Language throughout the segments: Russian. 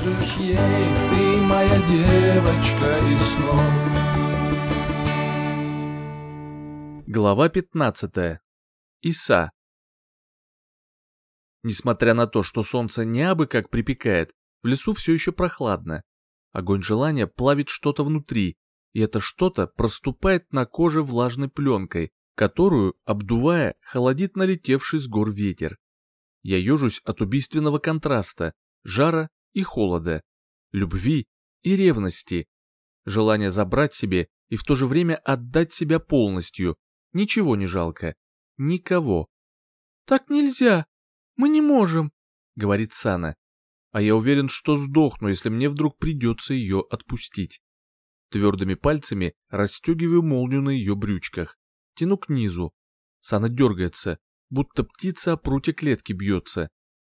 скажешь ей, ты моя девочка из снов. Глава 15. Иса. Несмотря на то, что солнце не абы как припекает, в лесу все еще прохладно. Огонь желания плавит что-то внутри, и это что-то проступает на коже влажной пленкой, которую, обдувая, холодит налетевший с гор ветер. Я ежусь от убийственного контраста, жара и холода, любви и ревности, желание забрать себе и в то же время отдать себя полностью, Ничего не жалко. Никого. «Так нельзя. Мы не можем», — говорит Сана. А я уверен, что сдохну, если мне вдруг придется ее отпустить. Твердыми пальцами расстегиваю молнию на ее брючках. Тяну к низу. Сана дергается, будто птица о прутье клетки бьется.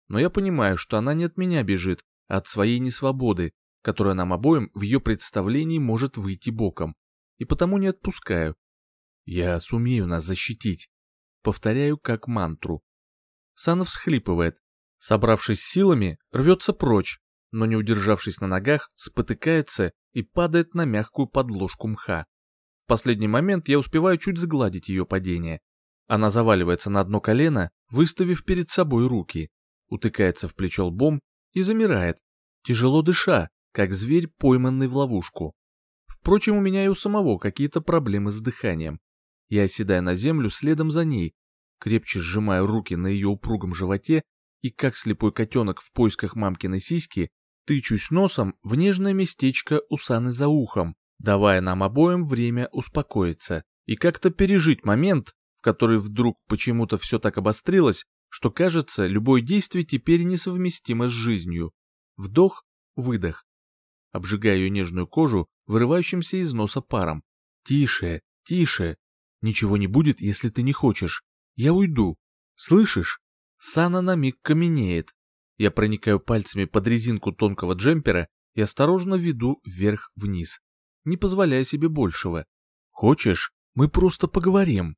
Но я понимаю, что она не от меня бежит, от своей несвободы, которая нам обоим в ее представлении может выйти боком. И потому не отпускаю, я сумею нас защитить. Повторяю как мантру. Санов всхлипывает. Собравшись силами, рвется прочь, но не удержавшись на ногах, спотыкается и падает на мягкую подложку мха. В последний момент я успеваю чуть сгладить ее падение. Она заваливается на одно колено, выставив перед собой руки, утыкается в плечо лбом и замирает, тяжело дыша, как зверь, пойманный в ловушку. Впрочем, у меня и у самого какие-то проблемы с дыханием. Я оседаю на землю следом за ней, крепче сжимаю руки на ее упругом животе и, как слепой котенок в поисках мамкиной сиськи, тычусь носом в нежное местечко у Саны за ухом, давая нам обоим время успокоиться и как-то пережить момент, в который вдруг почему-то все так обострилось, что кажется, любое действие теперь несовместимо с жизнью. Вдох, выдох. Обжигаю ее нежную кожу, вырывающимся из носа паром. Тише, тише, Ничего не будет, если ты не хочешь. Я уйду. Слышишь? Сана на миг каменеет. Я проникаю пальцами под резинку тонкого джемпера и осторожно веду вверх-вниз, не позволяя себе большего. Хочешь, мы просто поговорим?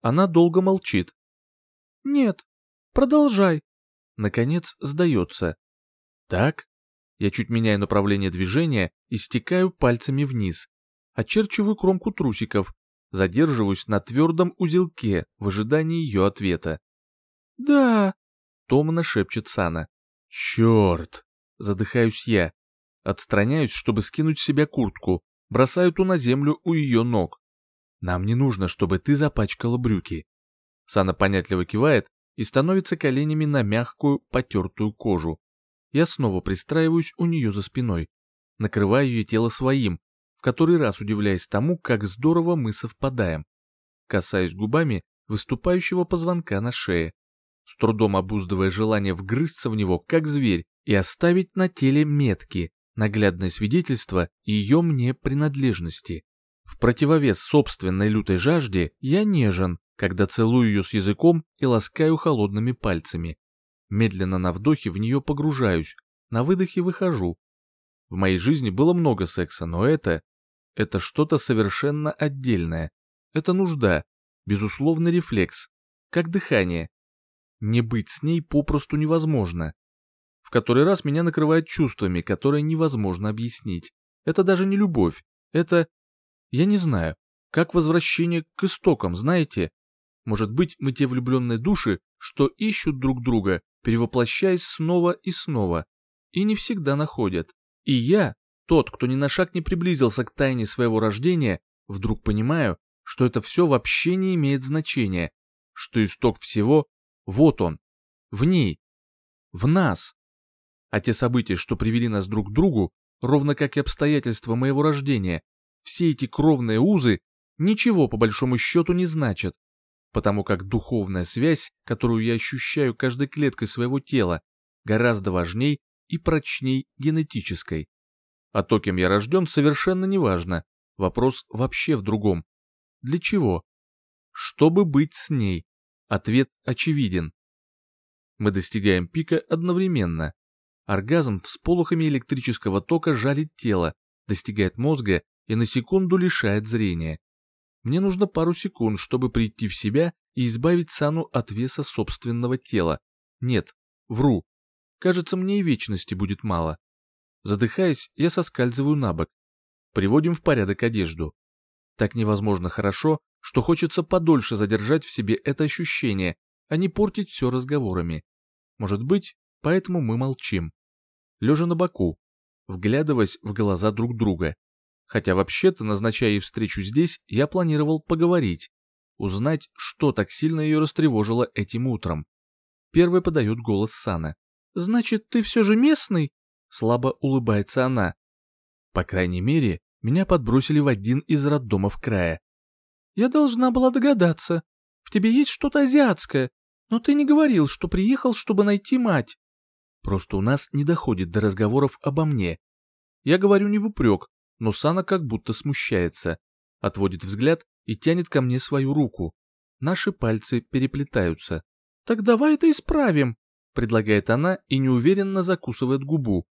Она долго молчит. Нет, продолжай. Наконец сдается. Так? Я чуть меняю направление движения и стекаю пальцами вниз. Очерчиваю кромку трусиков, задерживаюсь на твердом узелке в ожидании ее ответа. «Да», — томно шепчет Сана. «Черт!» — задыхаюсь я. Отстраняюсь, чтобы скинуть с себя куртку, бросаю ту на землю у ее ног. «Нам не нужно, чтобы ты запачкала брюки». Сана понятливо кивает и становится коленями на мягкую, потертую кожу. Я снова пристраиваюсь у нее за спиной, накрываю ее тело своим, в который раз удивляясь тому, как здорово мы совпадаем. Касаюсь губами выступающего позвонка на шее, с трудом обуздывая желание вгрызться в него, как зверь, и оставить на теле метки, наглядное свидетельство ее мне принадлежности. В противовес собственной лютой жажде я нежен, когда целую ее с языком и ласкаю холодными пальцами. Медленно на вдохе в нее погружаюсь, на выдохе выхожу. В моей жизни было много секса, но это это что-то совершенно отдельное. Это нужда, безусловный рефлекс, как дыхание. Не быть с ней попросту невозможно. В который раз меня накрывает чувствами, которые невозможно объяснить. Это даже не любовь, это... Я не знаю, как возвращение к истокам, знаете? Может быть, мы те влюбленные души, что ищут друг друга, перевоплощаясь снова и снова, и не всегда находят. И я, тот, кто ни на шаг не приблизился к тайне своего рождения, вдруг понимаю, что это все вообще не имеет значения, что исток всего — вот он, в ней, в нас. А те события, что привели нас друг к другу, ровно как и обстоятельства моего рождения, все эти кровные узы ничего по большому счету не значат, потому как духовная связь, которую я ощущаю каждой клеткой своего тела, гораздо важней и прочней генетической. А то, кем я рожден, совершенно неважно. Вопрос вообще в другом. Для чего? Чтобы быть с ней. Ответ очевиден. Мы достигаем пика одновременно. Оргазм всполохами электрического тока жалит тело, достигает мозга и на секунду лишает зрения. Мне нужно пару секунд, чтобы прийти в себя и избавить Сану от веса собственного тела. Нет, вру. Кажется, мне и вечности будет мало. Задыхаясь, я соскальзываю на бок. Приводим в порядок одежду. Так невозможно хорошо, что хочется подольше задержать в себе это ощущение, а не портить все разговорами. Может быть, поэтому мы молчим. Лежа на боку, вглядываясь в глаза друг друга. Хотя вообще-то, назначая ей встречу здесь, я планировал поговорить, узнать, что так сильно ее растревожило этим утром. Первый подает голос Сана. «Значит, ты все же местный?» Слабо улыбается она. По крайней мере, меня подбросили в один из роддомов края. «Я должна была догадаться. В тебе есть что-то азиатское, но ты не говорил, что приехал, чтобы найти мать». Просто у нас не доходит до разговоров обо мне. Я говорю не в упрек, но Сана как будто смущается, отводит взгляд и тянет ко мне свою руку. Наши пальцы переплетаются. «Так давай это исправим», — предлагает она и неуверенно закусывает губу.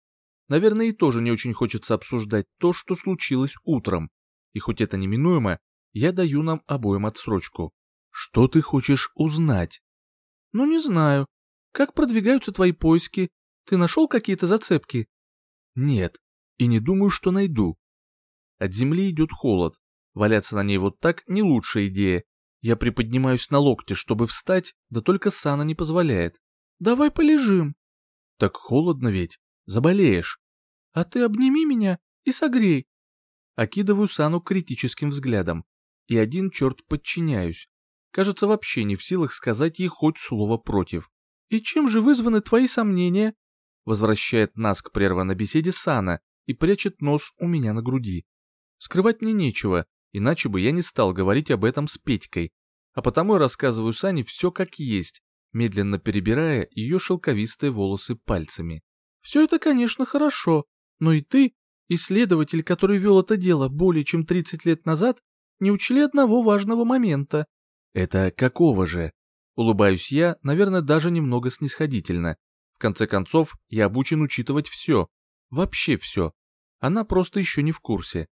Наверное, и тоже не очень хочется обсуждать то, что случилось утром. И хоть это неминуемо, я даю нам обоим отсрочку. Что ты хочешь узнать? Ну, не знаю. Как продвигаются твои поиски? Ты нашел какие-то зацепки? Нет, и не думаю, что найду. От земли идет холод. Валяться на ней вот так не лучшая идея. Я приподнимаюсь на локте, чтобы встать, да только Сана не позволяет. Давай полежим. Так холодно ведь. Заболеешь. А ты обними меня и согрей. Окидываю Сану критическим взглядом. И один черт подчиняюсь. Кажется, вообще не в силах сказать ей хоть слово против. И чем же вызваны твои сомнения? Возвращает нас к прерванной беседе Сана и прячет нос у меня на груди. Скрывать мне нечего, иначе бы я не стал говорить об этом с Петькой. А потому я рассказываю Сане все как есть, медленно перебирая ее шелковистые волосы пальцами. Все это, конечно, хорошо, но и ты, исследователь, который вел это дело более чем 30 лет назад, не учли одного важного момента. Это какого же? Улыбаюсь я, наверное, даже немного снисходительно. В конце концов, я обучен учитывать все. Вообще все. Она просто еще не в курсе.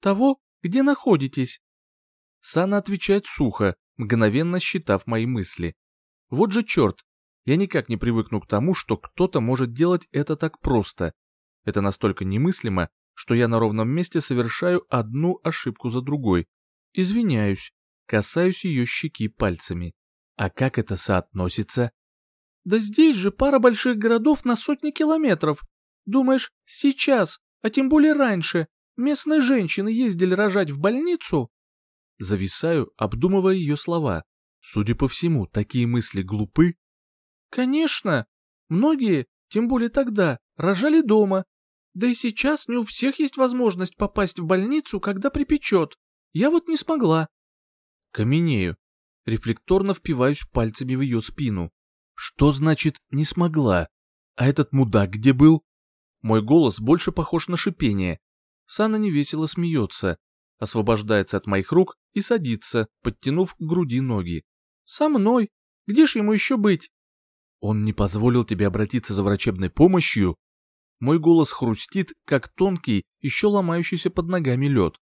Того, где находитесь. Сана отвечает сухо, мгновенно считав мои мысли. Вот же черт, я никак не привыкну к тому, что кто-то может делать это так просто. Это настолько немыслимо, что я на ровном месте совершаю одну ошибку за другой. Извиняюсь, касаюсь ее щеки пальцами. А как это соотносится? Да здесь же пара больших городов на сотни километров. Думаешь, сейчас, а тем более раньше, местные женщины ездили рожать в больницу? Зависаю, обдумывая ее слова. Судя по всему, такие мысли глупы Конечно, многие, тем более тогда, рожали дома. Да и сейчас не у всех есть возможность попасть в больницу, когда припечет. Я вот не смогла. Каменею. Рефлекторно впиваюсь пальцами в ее спину. Что значит «не смогла»? А этот мудак где был? Мой голос больше похож на шипение. Сана невесело смеется, освобождается от моих рук и садится, подтянув к груди ноги. «Со мной. Где ж ему еще быть?» Он не позволил тебе обратиться за врачебной помощью? Мой голос хрустит, как тонкий, еще ломающийся под ногами лед.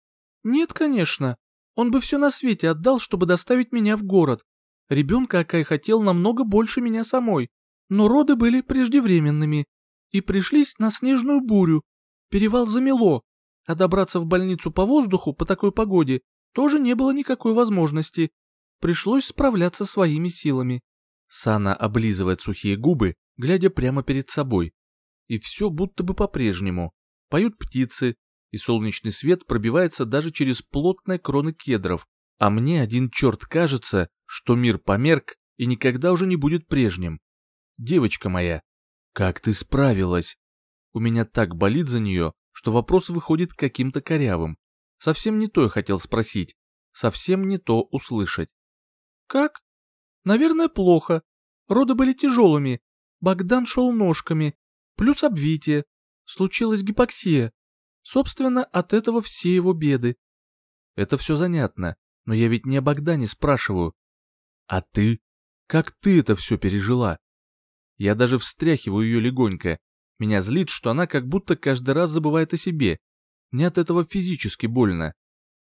Нет, конечно. Он бы все на свете отдал, чтобы доставить меня в город. Ребенка Акай хотел намного больше меня самой. Но роды были преждевременными. И пришлись на снежную бурю. Перевал замело. А добраться в больницу по воздуху по такой погоде тоже не было никакой возможности. Пришлось справляться своими силами. Сана облизывает сухие губы, глядя прямо перед собой. И все будто бы по-прежнему. Поют птицы, и солнечный свет пробивается даже через плотные кроны кедров, а мне один черт кажется, что мир померк и никогда уже не будет прежним. Девочка моя, как ты справилась? У меня так болит за нее, что вопрос выходит каким-то корявым. Совсем не то я хотел спросить, совсем не то услышать. Как? Наверное, плохо. Роды были тяжелыми. Богдан шел ножками. Плюс обвитие. Случилась гипоксия. Собственно, от этого все его беды. Это все занятно, но я ведь не о Богдане спрашиваю. А ты? Как ты это все пережила? Я даже встряхиваю ее легонько. Меня злит, что она как будто каждый раз забывает о себе. Мне от этого физически больно.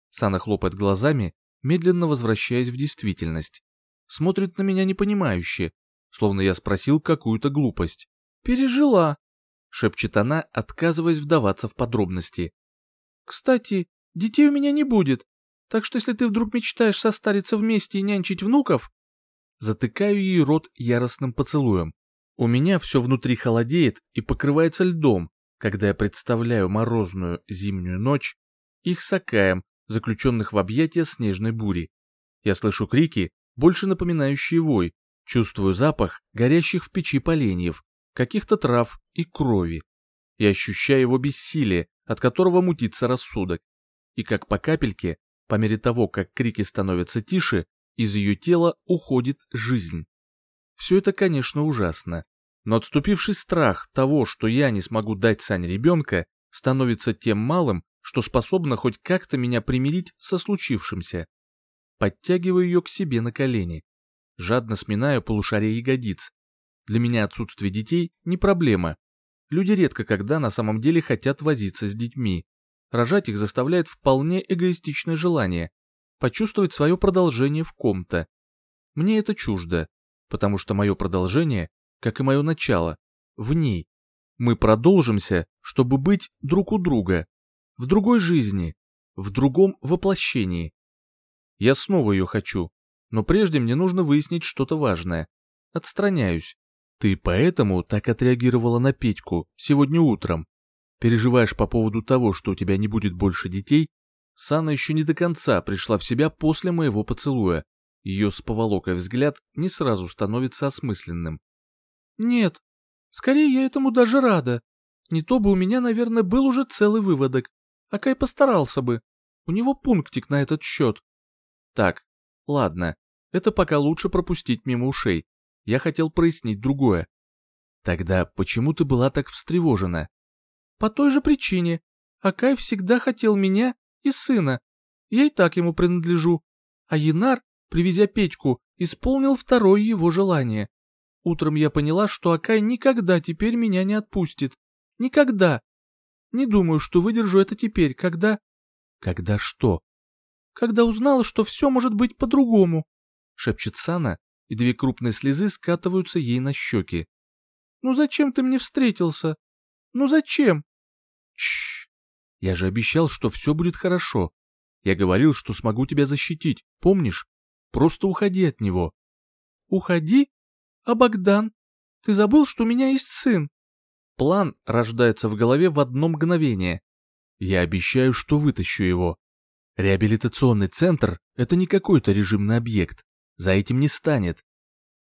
Сана хлопает глазами, медленно возвращаясь в действительность смотрит на меня непонимающе, словно я спросил какую-то глупость. «Пережила. шепчет она, отказываясь вдаваться в подробности. Кстати, детей у меня не будет, так что если ты вдруг мечтаешь состариться вместе и нянчить внуков... Затыкаю ей рот яростным поцелуем. У меня все внутри холодеет и покрывается льдом, когда я представляю морозную зимнюю ночь, их с Акаем, заключенных в объятия снежной бури. Я слышу крики, больше напоминающие вой, чувствую запах горящих в печи поленьев, каких-то трав и крови. И ощущаю его бессилие, от которого мутится рассудок. И как по капельке, по мере того, как крики становятся тише, из ее тела уходит жизнь. Все это, конечно, ужасно. Но отступивший страх того, что я не смогу дать Сане ребенка, становится тем малым, что способно хоть как-то меня примирить со случившимся. Подтягиваю ее к себе на колени. Жадно сминаю полушарие ягодиц. Для меня отсутствие детей не проблема. Люди редко когда на самом деле хотят возиться с детьми. Рожать их заставляет вполне эгоистичное желание почувствовать свое продолжение в ком-то. Мне это чуждо, потому что мое продолжение, как и мое начало, в ней. Мы продолжимся, чтобы быть друг у друга, в другой жизни, в другом воплощении. Я снова ее хочу, но прежде мне нужно выяснить что-то важное. Отстраняюсь. Ты поэтому так отреагировала на Петьку сегодня утром? Переживаешь по поводу того, что у тебя не будет больше детей Сана еще не до конца пришла в себя после моего поцелуя. Ее с поволокой взгляд не сразу становится осмысленным. «Нет, скорее я этому даже рада. Не то бы у меня, наверное, был уже целый выводок. А Кай постарался бы. У него пунктик на этот счет». «Так, ладно, это пока лучше пропустить мимо ушей. Я хотел прояснить другое. Тогда почему ты была так встревожена?» «По той же причине. Акай всегда хотел меня и сына. Я и так ему принадлежу. А Янар, привезя Петьку, исполнил второе его желание. Утром я поняла, что Акай никогда теперь меня не отпустит. Никогда. Не думаю, что выдержу это теперь, когда... Когда что? Когда узнала, что все может быть по-другому. Шепчет Сана, и две крупные слезы скатываются ей на щеки. Ну зачем ты мне встретился? Ну зачем? Чш. Я же обещал, что все будет хорошо. Я говорил, что смогу тебя защитить, помнишь? Просто уходи от него. Уходи? А Богдан? Ты забыл, что у меня есть сын? План рождается в голове в одно мгновение. Я обещаю, что вытащу его. Реабилитационный центр — это не какой-то режимный объект. За этим не станет.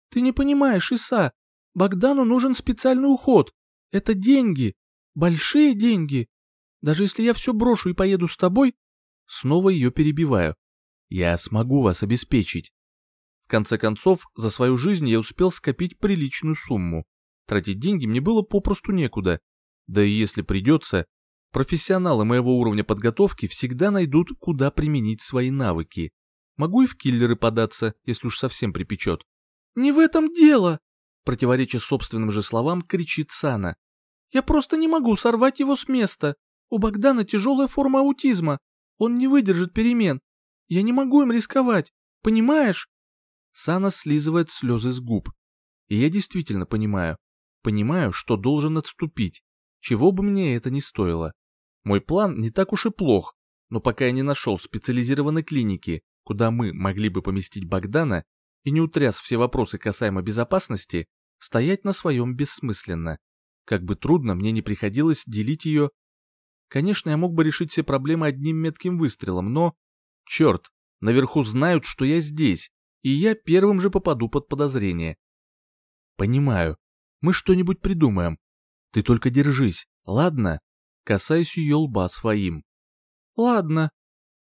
Ты не понимаешь, Иса. Богдану нужен специальный уход. Это деньги. Большие деньги. Даже если я все брошу и поеду с тобой, снова ее перебиваю. Я смогу вас обеспечить. В конце концов, за свою жизнь я успел скопить приличную сумму. Тратить деньги мне было попросту некуда. Да и если придется, профессионалы моего уровня подготовки всегда найдут, куда применить свои навыки. Могу и в киллеры податься, если уж совсем припечет. «Не в этом дело!» Противореча собственным же словам, кричит Сана. «Я просто не могу сорвать его с места. У Богдана тяжелая форма аутизма. Он не выдержит перемен. Я не могу им рисковать. Понимаешь?» Сана слизывает слезы с губ. И я действительно понимаю. Понимаю, что должен отступить. Чего бы мне это ни стоило. Мой план не так уж и плох, но пока я не нашел специализированной клиники, куда мы могли бы поместить Богдана, и не утряс все вопросы касаемо безопасности, стоять на своем бессмысленно. Как бы трудно мне не приходилось делить ее Конечно, я мог бы решить все проблемы одним метким выстрелом, но... Черт, наверху знают, что я здесь, и я первым же попаду под подозрение. Понимаю. Мы что-нибудь придумаем. Ты только держись, ладно? Касаюсь ее лба своим. Ладно.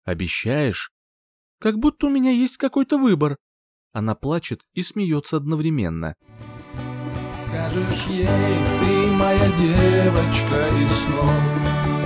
Обещаешь? Как будто у меня есть какой-то выбор. Она плачет и смеется одновременно. Скажешь ей, ты моя девочка из снов